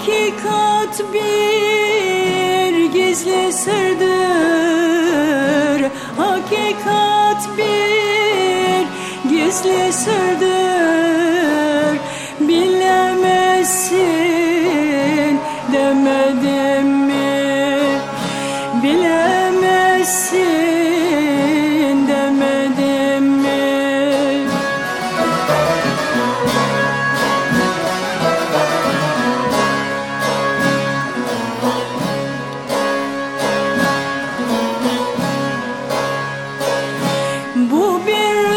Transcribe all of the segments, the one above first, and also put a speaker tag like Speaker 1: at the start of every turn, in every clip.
Speaker 1: Hakikat bir gizli sırdır. Hakikat bir gizli sırdır. Bilemezsin demedim mi? Bilemezsin.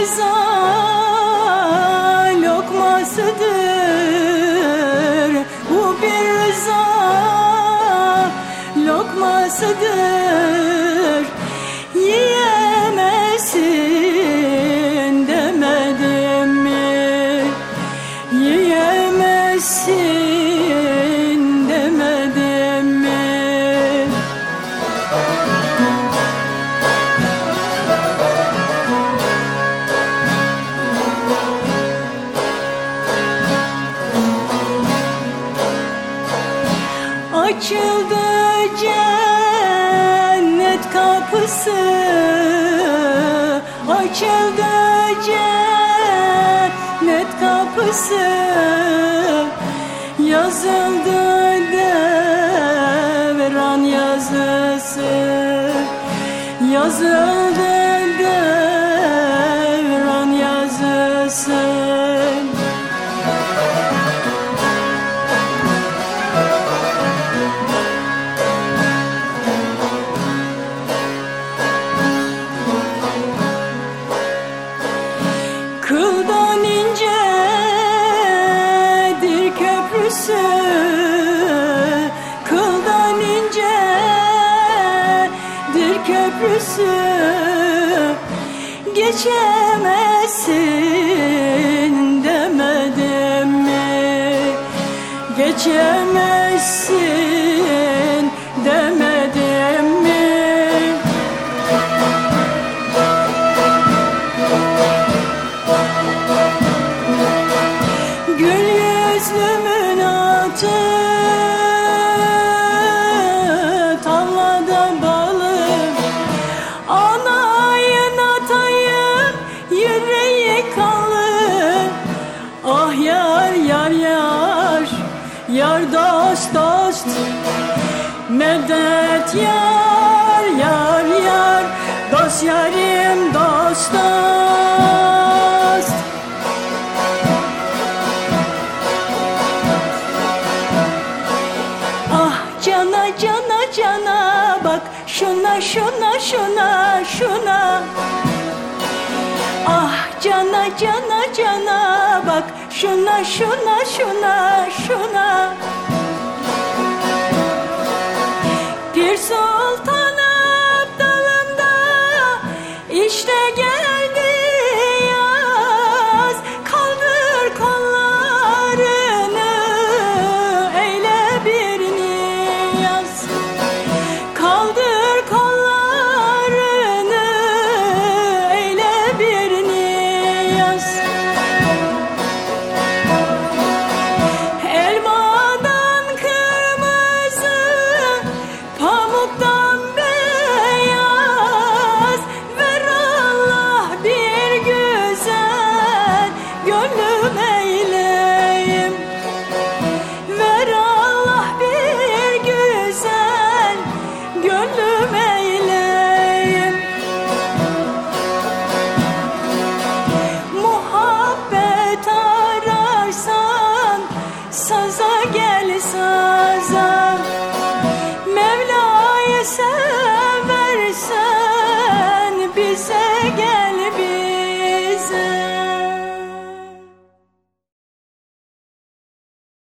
Speaker 1: Rıza lokmasıdır. Bu bir rıza lokmasıdır. Yiyemezsin demedim mi? Yiyemezsin Açıldı cennet kapısı. Açıldı cennet kapısı. Yazıldı devran yazısı. Yazıldı Kıldan incedir köprüsü Kıldan incedir köprüsü. Geçemezsin demedim mi? Geçemezsin demedim yar dost dost. Medet yar yar yar. Dost yarim dost dost. Ah cana cana cana. Bak şuna şuna şuna şuna cana cana cana. Bak şuna şuna şuna şuna. Pir Sultan Abdalında işte geldi